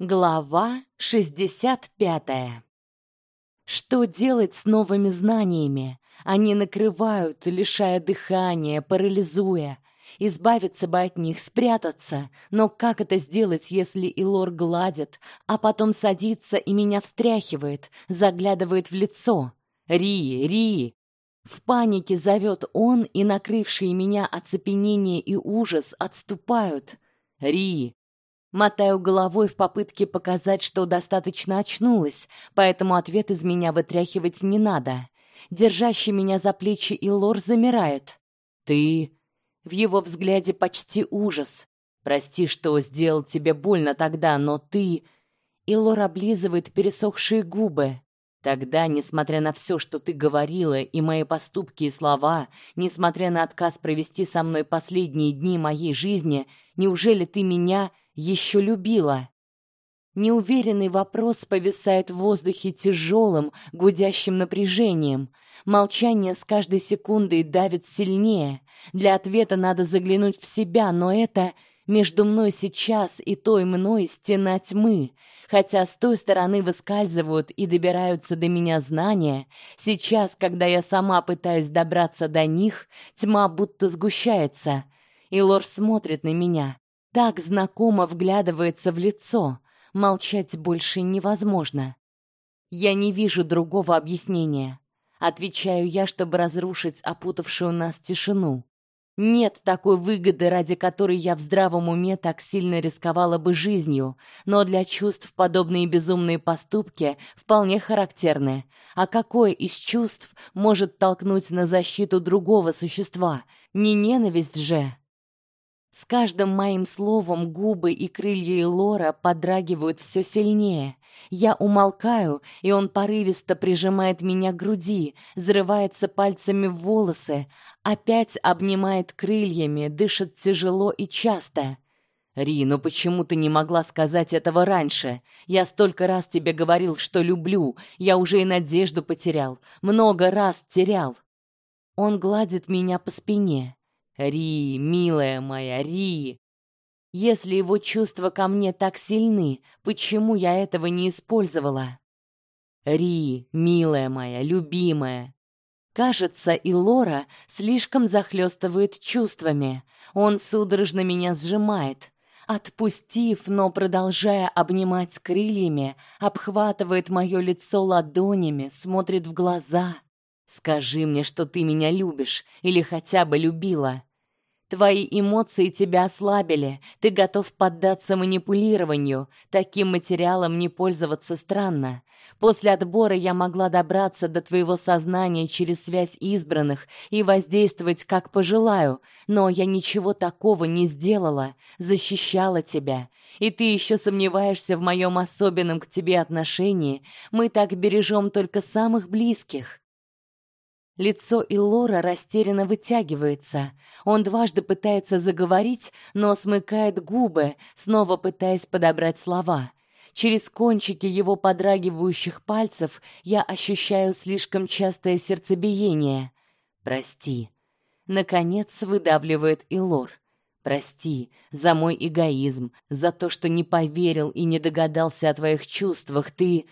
Глава 65. Что делать с новыми знаниями? Они накрывают, лишая дыхания, парализуя. Избавиться бы от них, спрятаться. Но как это сделать, если Илор гладит, а потом садится и меня встряхивает, заглядывает в лицо? Ри, Ри. В панике зовет он, и накрывшие меня оцепенение и ужас отступают. Ри, Мотаю головой в попытке показать, что достаточно очнулась, поэтому ответ из меня вытряхивать не надо. Держащий меня за плечи Илор замирает. Ты в его взгляде почти ужас. Прости, что сделал тебе больно тогда, но ты Илор облизывает пересохшие губы. Тогда, несмотря на все, что ты говорила, и мои поступки и слова, несмотря на отказ провести со мной последние дни моей жизни, неужели ты меня еще любила? Неуверенный вопрос повисает в воздухе тяжелым, гудящим напряжением. Молчание с каждой секундой давит сильнее. Для ответа надо заглянуть в себя, но это между мной сейчас и той мной стена тьмы. Хотя с той стороны выскальзывают и добираются до меня знания, сейчас, когда я сама пытаюсь добраться до них, тьма будто сгущается. И Лор смотрит на меня, так знакомо вглядывается в лицо. Молчать больше невозможно. Я не вижу другого объяснения. Отвечаю я, чтобы разрушить опутавшую нас тишину. Нет такой выгоды, ради которой я в здравом уме так сильно рисковала бы жизнью, но для чувств подобные безумные поступки вполне характерны. А какое из чувств может толкнуть на защиту другого существа? Не ненависть же. С каждым моим словом губы и крылья Элора подрагивают все сильнее. Я умолкаю, и он порывисто прижимает меня к груди, зарывается пальцами в волосы, опять обнимает крыльями, дышит тяжело и часто. Ри, ну почему ты не могла сказать этого раньше? Я столько раз тебе говорил, что люблю. Я уже и надежду потерял, много раз терял. Он гладит меня по спине. Ри, милая моя Ри, если его чувства ко мне так сильны, почему я этого не использовала? Ри, милая моя, любимая. Кажется, и Лора слишком захлестывает чувствами. Он судорожно меня сжимает. Отпустив, но продолжая обнимать крыльями, обхватывает мое лицо ладонями, смотрит в глаза. Скажи мне, что ты меня любишь или хотя бы любила. Твои эмоции тебя ослабили. Ты готов поддаться манипулированию. Таким материалом не пользоваться странно. После отбора я могла добраться до твоего сознания через связь избранных и воздействовать как пожелаю, но я ничего такого не сделала, защищала тебя. И ты еще сомневаешься в моем особенном к тебе отношении. Мы так бережем только самых близких. Лицо Илора растерянно вытягивается. Он дважды пытается заговорить, но смыкает губы, снова пытаясь подобрать слова. Через кончики его подрагивающих пальцев я ощущаю слишком частое сердцебиение. Прости. Наконец выдавливает Илор. Прости за мой эгоизм, за то, что не поверил и не догадался о твоих чувствах. Ты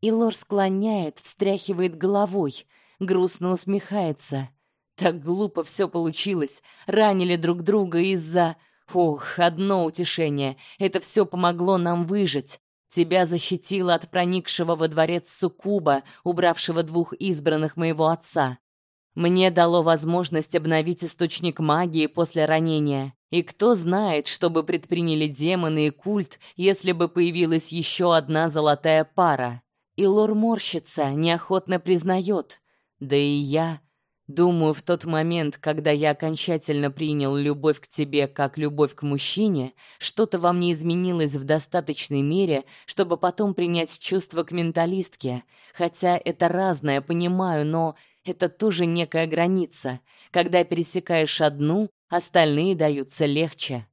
Илор склоняет, встряхивает головой грустно усмехается. Так глупо все получилось. Ранили друг друга из-за Ох, одно утешение. Это все помогло нам выжить. Тебя защитило от проникшего во дворец суккуба, убравшего двух избранных моего отца. Мне дало возможность обновить источник магии после ранения. И кто знает, что бы предприняли демоны и культ, если бы появилась еще одна золотая пара. И лор морщится, неохотно признает. Да и я, думаю, в тот момент, когда я окончательно принял любовь к тебе как любовь к мужчине, что-то во мне изменилось в достаточной мере, чтобы потом принять чувство к менталистке. Хотя это разное, понимаю, но это тоже некая граница. Когда пересекаешь одну, остальные даются легче.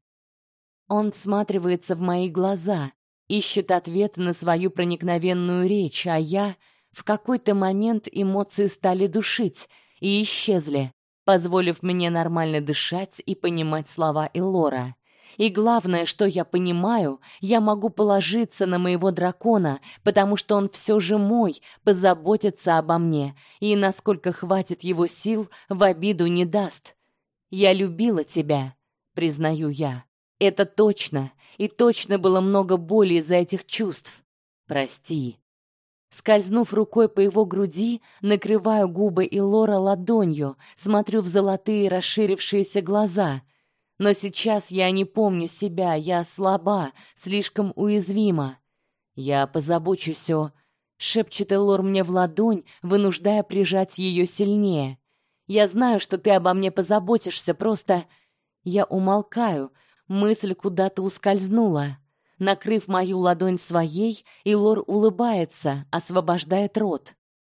Он всматривается в мои глаза, ищет ответ на свою проникновенную речь, а я в какой-то момент эмоции стали душить и исчезли, позволив мне нормально дышать и понимать слова Элора. И главное, что я понимаю, я могу положиться на моего дракона, потому что он все же мой, позаботится обо мне, и насколько хватит его сил, в обиду не даст. Я любила тебя, признаю я. Это точно, и точно было много боли из-за этих чувств. Прости. Скользнув рукой по его груди, накрываю губы и Лора ладонью, смотрю в золотые расширившиеся глаза. Но сейчас я не помню себя, я слаба, слишком уязвима. Я позабочусь о... Шепчет Элор мне в ладонь, вынуждая прижать ее сильнее. Я знаю, что ты обо мне позаботишься, просто... Я умолкаю, мысль куда-то ускользнула. Накрыв мою ладонь своей, Илор улыбается, освобождает рот.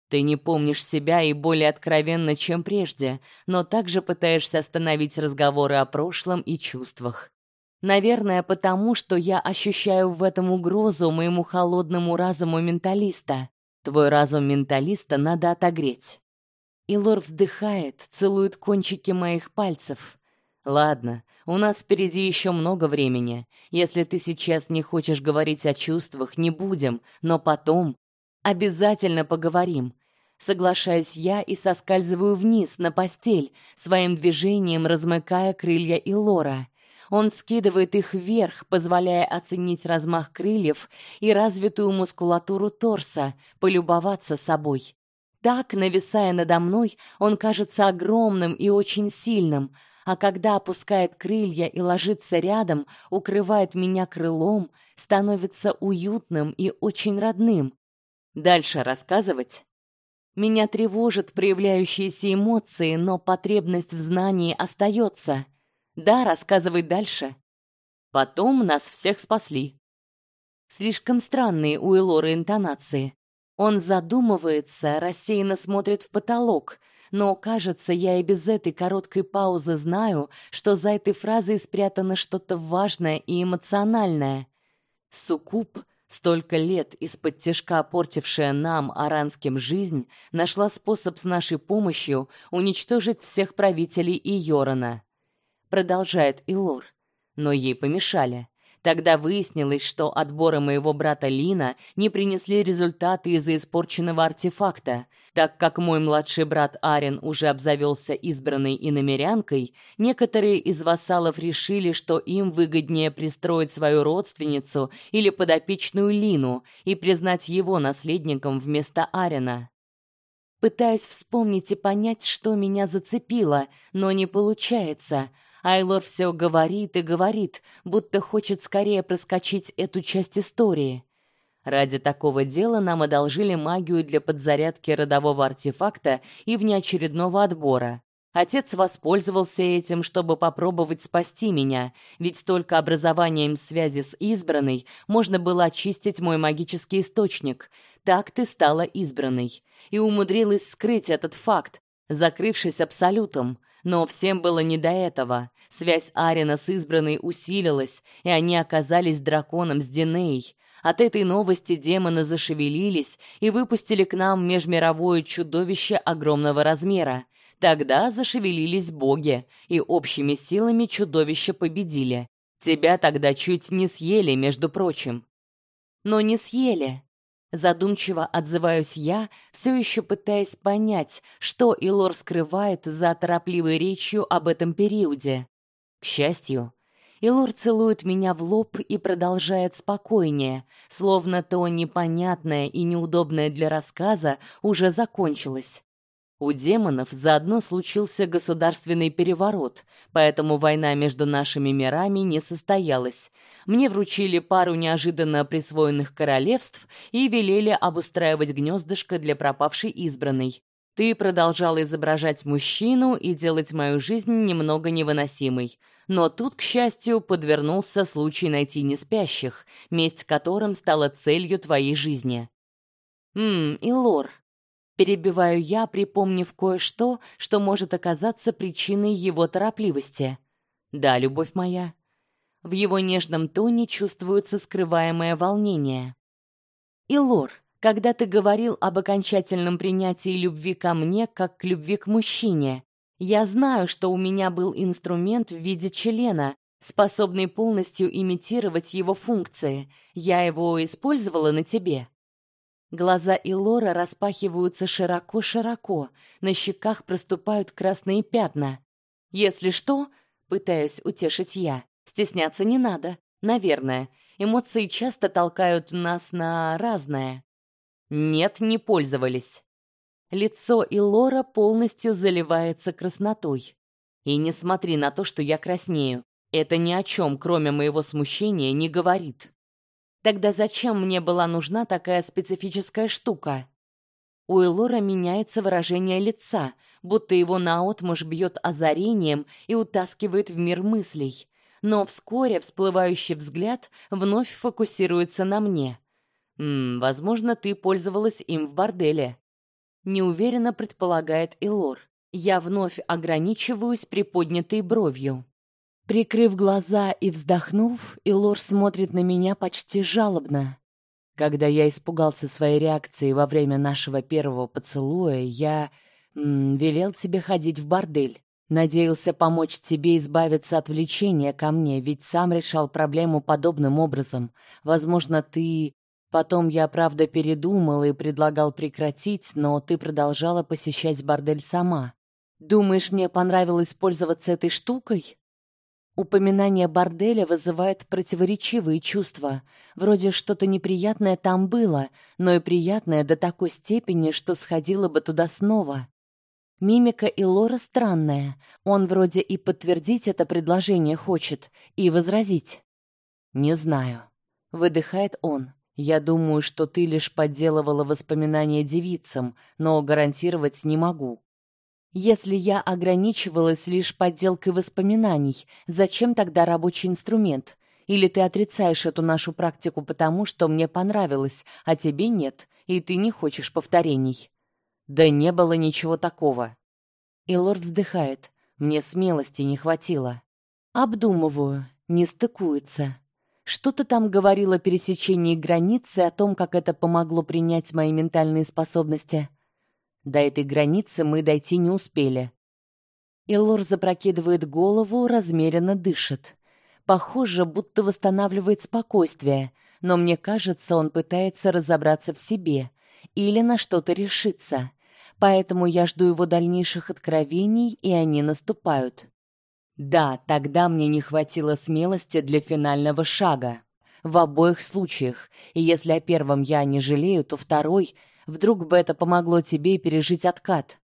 Ты не помнишь себя и более откровенно, чем прежде, но также пытаешься остановить разговоры о прошлом и чувствах. Наверное, потому что я ощущаю в этом угрозу моему холодному разуму менталиста. Твой разум менталиста надо отогреть. Илор вздыхает, целует кончики моих пальцев. Ладно, у нас впереди еще много времени. Если ты сейчас не хочешь говорить о чувствах, не будем, но потом обязательно поговорим. Соглашаюсь я и соскальзываю вниз на постель, своим движением размыкая крылья и Лора. Он скидывает их вверх, позволяя оценить размах крыльев и развитую мускулатуру торса, полюбоваться собой. Так, нависая надо мной, он кажется огромным и очень сильным, а когда опускает крылья и ложится рядом, укрывает меня крылом, становится уютным и очень родным. Дальше рассказывать? Меня тревожат проявляющиеся эмоции, но потребность в знании остается. Да, рассказывай дальше. Потом нас всех спасли. Слишком странные у Элоры интонации. Он задумывается, рассеянно смотрит в потолок, но, кажется, я и без этой короткой паузы знаю, что за этой фразой спрятано что-то важное и эмоциональное. Суккуб, столько лет из-под тяжка портившая нам, аранским, жизнь, нашла способ с нашей помощью уничтожить всех правителей Иорана. Продолжает Илор. Но ей помешали. Тогда выяснилось, что отборы моего брата Лина не принесли результаты из-за испорченного артефакта. Так как мой младший брат Арен уже обзавелся избранной иномерянкой, некоторые из вассалов решили, что им выгоднее пристроить свою родственницу или подопечную Лину и признать его наследником вместо Арена. Пытаюсь вспомнить и понять, что меня зацепило, но не получается. Айлор все говорит и говорит, будто хочет скорее проскочить эту часть истории. Ради такого дела нам одолжили магию для подзарядки родового артефакта и внеочередного отбора. Отец воспользовался этим, чтобы попробовать спасти меня, ведь только образованием связи с избранной можно было очистить мой магический источник. Так ты стала избранной и умудрилась скрыть этот факт, закрывшись абсолютом. Но всем было не до этого. Связь Арина с избранной усилилась, и они оказались драконом с Диней. От этой новости демоны зашевелились и выпустили к нам межмировое чудовище огромного размера. Тогда зашевелились боги, и общими силами чудовище победили. Тебя тогда чуть не съели, между прочим. Но не съели. Задумчиво отзываюсь я, все еще пытаясь понять, что Илор скрывает за торопливой речью об этом периоде. К счастью, Илор целует меня в лоб и продолжает спокойнее, словно то непонятное и неудобное для рассказа уже закончилось. У демонов заодно случился государственный переворот, поэтому война между нашими мирами не состоялась. Мне вручили пару неожиданно присвоенных королевств и велели обустраивать гнездышко для пропавшей избранной. Ты продолжал изображать мужчину и делать мою жизнь немного невыносимой. Но тут, к счастью, подвернулся случай найти неспящих, месть которым стала целью твоей жизни. Хм, и Лор, Перебиваю я, припомнив кое-что, что может оказаться причиной его торопливости. Да, любовь моя. В его нежном тоне чувствуется скрываемое волнение. Илор, когда ты говорил об окончательном принятии любви ко мне как к любви к мужчине, я знаю, что у меня был инструмент в виде члена, способный полностью имитировать его функции. Я его использовала на тебе. Глаза Илора распахиваются широко-широко, на щеках проступают красные пятна. Если что, пытаюсь утешить я. Стесняться не надо. Наверное, эмоции часто толкают нас на разное. Нет, не пользовались. Лицо Илора полностью заливается краснотой. И не смотри на то, что я краснею. Это ни о чем, кроме моего смущения, не говорит. Тогда зачем мне была нужна такая специфическая штука? У Элора меняется выражение лица, будто его наотмашь бьет озарением и утаскивает в мир мыслей. Но вскоре всплывающий взгляд вновь фокусируется на мне. «М, возможно, ты пользовалась им в борделе. Неуверенно предполагает Элор. Я вновь ограничиваюсь приподнятой бровью. Прикрыв глаза и вздохнув, Илор смотрит на меня почти жалобно. Когда я испугался своей реакции во время нашего первого поцелуя, я м, велел тебе ходить в бордель. Надеялся помочь тебе избавиться от влечения ко мне, ведь сам решал проблему подобным образом. Возможно, ты Потом я, правда, передумал и предлагал прекратить, но ты продолжала посещать бордель сама. Думаешь, мне понравилось пользоваться этой штукой? Упоминание борделя вызывает противоречивые чувства. Вроде что-то неприятное там было, но и приятное до такой степени, что сходила бы туда снова. Мимика и Лора странная. Он вроде и подтвердить это предложение хочет, и возразить. Не знаю, выдыхает он. Я думаю, что ты лишь подделывала воспоминания девицам, но гарантировать не могу. Если я ограничивалась лишь подделкой воспоминаний, зачем тогда рабочий инструмент? Или ты отрицаешь эту нашу практику потому, что мне понравилось, а тебе нет, и ты не хочешь повторений? Да не было ничего такого. Илор вздыхает. Мне смелости не хватило. Обдумываю, не стыкуется. Что-то там говорило о пересечении границы, о том, как это помогло принять мои ментальные способности. До этой границы мы дойти не успели. Илор запрокидывает голову, размеренно дышит. Похоже, будто восстанавливает спокойствие, но мне кажется, он пытается разобраться в себе или на что-то решиться. Поэтому я жду его дальнейших откровений, и они наступают. Да, тогда мне не хватило смелости для финального шага. В обоих случаях. И если о первом я не жалею, то второй Вдруг бы это помогло тебе пережить откат.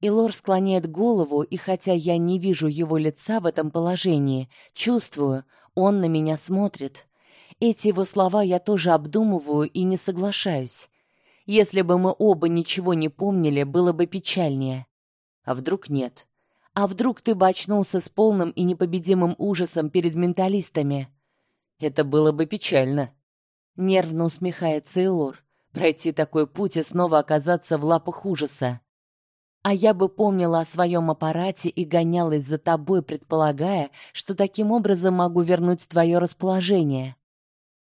Илор склоняет голову, и хотя я не вижу его лица в этом положении, чувствую, он на меня смотрит. Эти его слова я тоже обдумываю и не соглашаюсь. Если бы мы оба ничего не помнили, было бы печальнее. А вдруг нет? А вдруг ты бы с полным и непобедимым ужасом перед менталистами? Это было бы печально. Нервно усмехается Илор пройти такой путь и снова оказаться в лапах ужаса. А я бы помнила о своем аппарате и гонялась за тобой, предполагая, что таким образом могу вернуть твое расположение.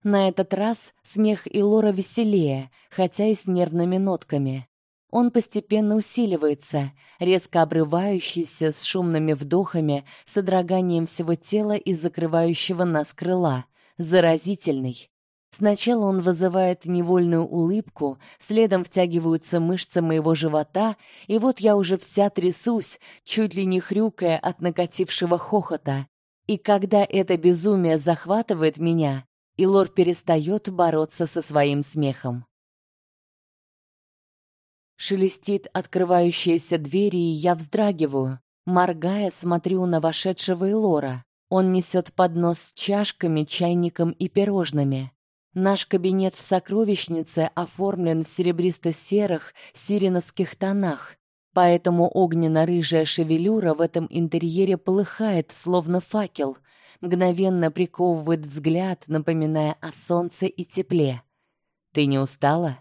На этот раз смех Илора веселее, хотя и с нервными нотками. Он постепенно усиливается, резко обрывающийся с шумными вдохами, содроганием всего тела и закрывающего нас крыла, заразительный. Сначала он вызывает невольную улыбку, следом втягиваются мышцы моего живота, и вот я уже вся трясусь, чуть ли не хрюкая от накатившего хохота. И когда это безумие захватывает меня, Илор перестает бороться со своим смехом. Шелестит открывающаяся дверь, и я вздрагиваю, моргая, смотрю на вошедшего Илора. Он несет поднос с чашками, чайником и пирожными. Наш кабинет в сокровищнице оформлен в серебристо-серых сиреновских тонах, поэтому огненно-рыжая шевелюра в этом интерьере полыхает, словно факел, мгновенно приковывает взгляд, напоминая о солнце и тепле. Ты не устала?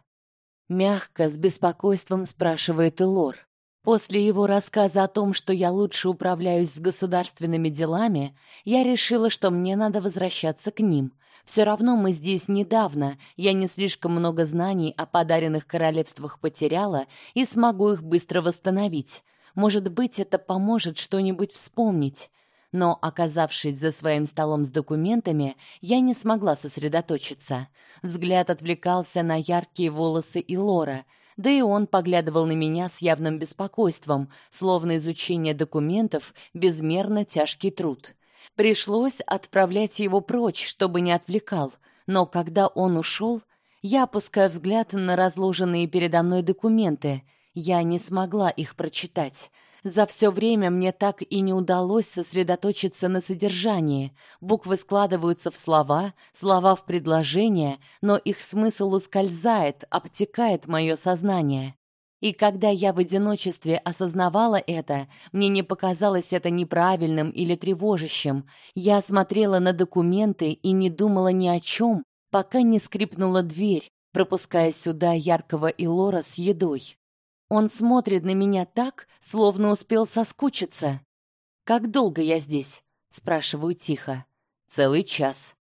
Мягко, с беспокойством спрашивает Элор. После его рассказа о том, что я лучше управляюсь с государственными делами, я решила, что мне надо возвращаться к ним. Все равно мы здесь недавно, я не слишком много знаний о подаренных королевствах потеряла и смогу их быстро восстановить. Может быть, это поможет что-нибудь вспомнить. Но, оказавшись за своим столом с документами, я не смогла сосредоточиться. Взгляд отвлекался на яркие волосы Илора, да и он поглядывал на меня с явным беспокойством, словно изучение документов безмерно тяжкий труд. Пришлось отправлять его прочь, чтобы не отвлекал, но когда он ушел, я опускаю взгляд на разложенные передо мной документы. Я не смогла их прочитать. За все время мне так и не удалось сосредоточиться на содержании. Буквы складываются в слова, слова в предложения, но их смысл ускользает, обтекает мое сознание. И когда я в одиночестве осознавала это, мне не показалось это неправильным или тревожащим. Я смотрела на документы и не думала ни о чем, пока не скрипнула дверь, пропуская сюда яркого Илора с едой. Он смотрит на меня так, словно успел соскучиться. Как долго я здесь? спрашиваю тихо. Целый час.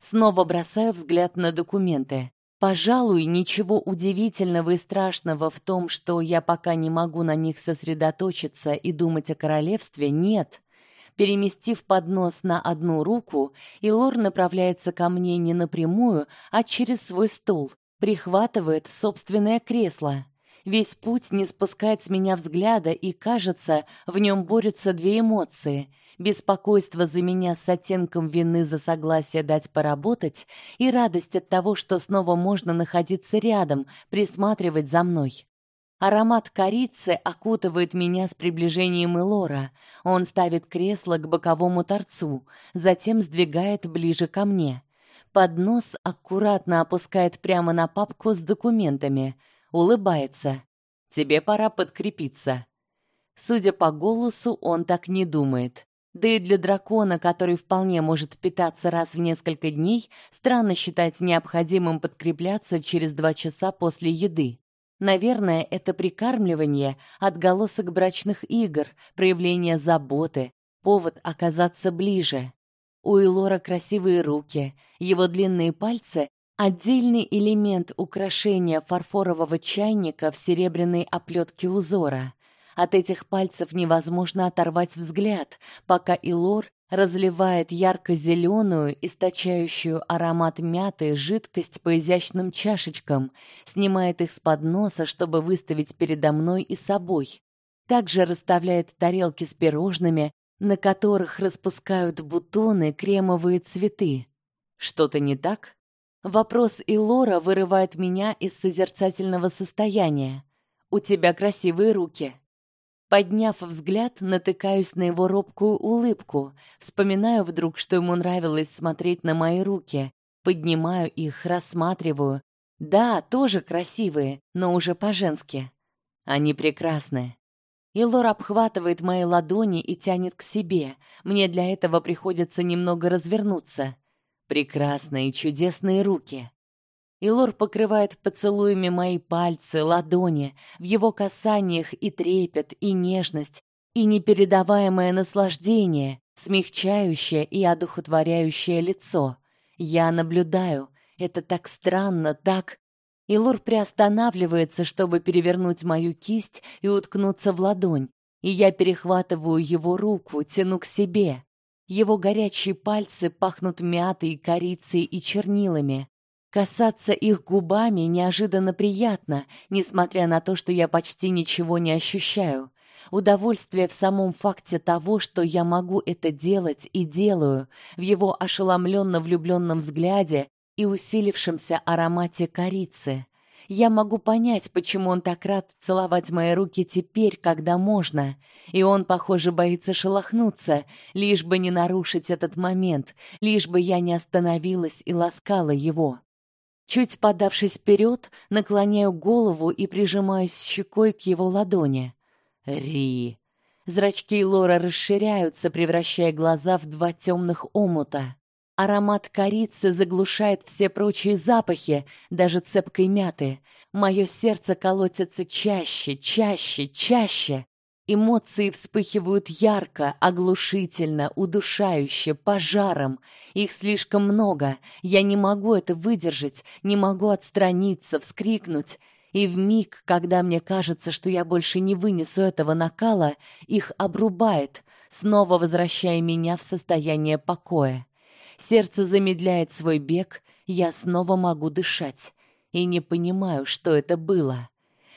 Снова бросаю взгляд на документы. Пожалуй, ничего удивительного и страшного в том, что я пока не могу на них сосредоточиться и думать о королевстве, нет. Переместив поднос на одну руку, Илор направляется ко мне не напрямую, а через свой стул, прихватывает собственное кресло. Весь путь не спускает с меня взгляда, и, кажется, в нем борются две эмоции: беспокойство за меня с оттенком вины за согласие дать поработать и радость от того, что снова можно находиться рядом, присматривать за мной. Аромат корицы окутывает меня с приближением Элора. Он ставит кресло к боковому торцу, затем сдвигает ближе ко мне. Поднос аккуратно опускает прямо на папку с документами улыбается. Тебе пора подкрепиться. Судя по голосу, он так не думает. Да и для дракона, который вполне может питаться раз в несколько дней, странно считать необходимым подкрепляться через два часа после еды. Наверное, это прикармливание отголосок брачных игр, проявление заботы, повод оказаться ближе. У Илора красивые руки, его длинные пальцы Отдельный элемент украшения фарфорового чайника в серебряной оплетке узора. От этих пальцев невозможно оторвать взгляд, пока Илор разливает ярко-зеленую, источающую аромат мяты жидкость по изящным чашечкам, снимает их с подноса, чтобы выставить передо мной и собой. Также расставляет тарелки с пирожными, на которых распускают бутоны кремовые цветы. Что-то не так? Вопрос Илора вырывает меня из созерцательного состояния. У тебя красивые руки. Подняв взгляд, натыкаюсь на его робкую улыбку, вспоминаю вдруг, что ему нравилось смотреть на мои руки, поднимаю их, рассматриваю. Да, тоже красивые, но уже по-женски. Они прекрасны. Илор обхватывает мои ладони и тянет к себе. Мне для этого приходится немного развернуться прекрасные чудесные руки. Илор покрывает поцелуями мои пальцы, ладони, в его касаниях и трепет, и нежность, и непередаваемое наслаждение, смягчающее и одухотворяющее лицо. Я наблюдаю. Это так странно, так Илор приостанавливается, чтобы перевернуть мою кисть и уткнуться в ладонь, и я перехватываю его руку, тяну к себе. Его горячие пальцы пахнут мятой, корицей и чернилами. Касаться их губами неожиданно приятно, несмотря на то, что я почти ничего не ощущаю. Удовольствие в самом факте того, что я могу это делать и делаю, в его ошеломленно влюбленном взгляде и усилившемся аромате корицы. Я могу понять, почему он так рад целовать мои руки теперь, когда можно. И он, похоже, боится шелохнуться, лишь бы не нарушить этот момент, лишь бы я не остановилась и ласкала его. Чуть подавшись вперед, наклоняю голову и прижимаюсь щекой к его ладони. Ри. Зрачки Лора расширяются, превращая глаза в два темных омута. Аромат корицы заглушает все прочие запахи, даже цепкой мяты. Мое сердце колотится чаще, чаще, чаще. Эмоции вспыхивают ярко, оглушительно, удушающе, пожаром. Их слишком много. Я не могу это выдержать, не могу отстраниться, вскрикнуть. И в миг, когда мне кажется, что я больше не вынесу этого накала, их обрубает, снова возвращая меня в состояние покоя. Сердце замедляет свой бег, я снова могу дышать и не понимаю, что это было.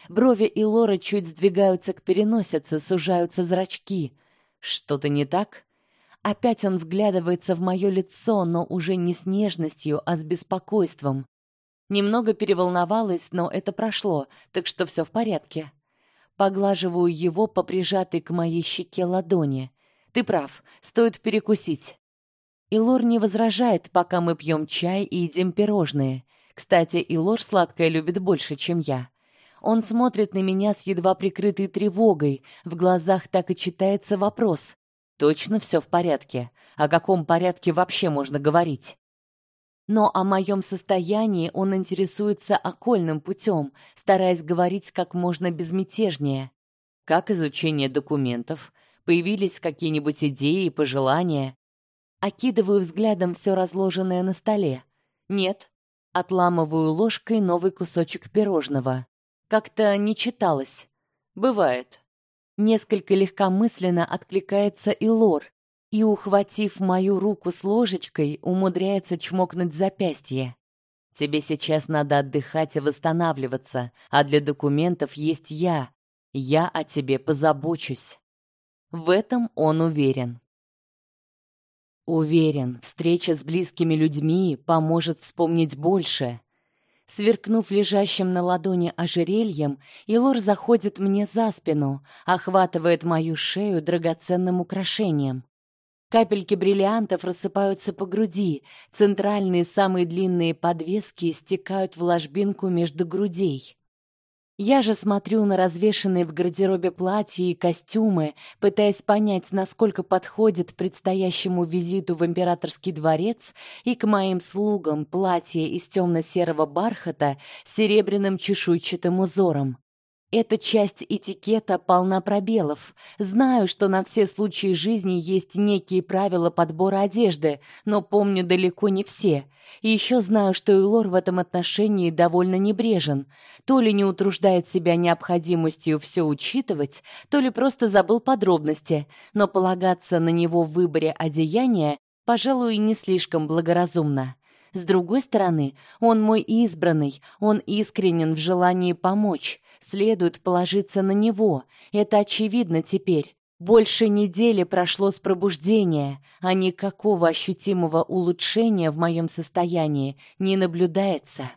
Брови и Лора чуть сдвигаются к переносице, сужаются зрачки. Что-то не так? Опять он вглядывается в мое лицо, но уже не с нежностью, а с беспокойством. Немного переволновалась, но это прошло, так что все в порядке. Поглаживаю его по прижатой к моей щеке ладони. Ты прав, стоит перекусить. Илор не возражает, пока мы пьем чай и едим пирожные. Кстати, Илор сладкое любит больше, чем я. Он смотрит на меня с едва прикрытой тревогой, в глазах так и читается вопрос: точно все в порядке? О каком порядке вообще можно говорить? Но о моем состоянии он интересуется окольным путем, стараясь говорить как можно безмятежнее. Как изучение документов? Появились какие-нибудь идеи и пожелания? Окидываю взглядом все разложенное на столе. Нет. Отламываю ложкой новый кусочек пирожного. Как-то не читалось. Бывает. Несколько легкомысленно откликается и Лор, и, ухватив мою руку с ложечкой, умудряется чмокнуть запястье. Тебе сейчас надо отдыхать и восстанавливаться, а для документов есть я. Я о тебе позабочусь. В этом он уверен. Уверен, встреча с близкими людьми поможет вспомнить больше. Сверкнув лежащим на ладони ожерельем, Илор заходит мне за спину, охватывает мою шею драгоценным украшением. Капельки бриллиантов рассыпаются по груди, центральные самые длинные подвески стекают в ложбинку между грудей. Я же смотрю на развешанные в гардеробе платья и костюмы, пытаясь понять, насколько подходит предстоящему визиту в императорский дворец и к моим слугам платье из темно серого бархата с серебряным чешуйчатым узором. Эта часть этикета полна пробелов. Знаю, что на все случаи жизни есть некие правила подбора одежды, но помню далеко не все. И еще знаю, что Илор в этом отношении довольно небрежен. То ли не утруждает себя необходимостью все учитывать, то ли просто забыл подробности, но полагаться на него в выборе одеяния, пожалуй, не слишком благоразумно. С другой стороны, он мой избранный, он искренен в желании помочь. Следует положиться на него. Это очевидно теперь. Больше недели прошло с пробуждения, а никакого ощутимого улучшения в моем состоянии не наблюдается.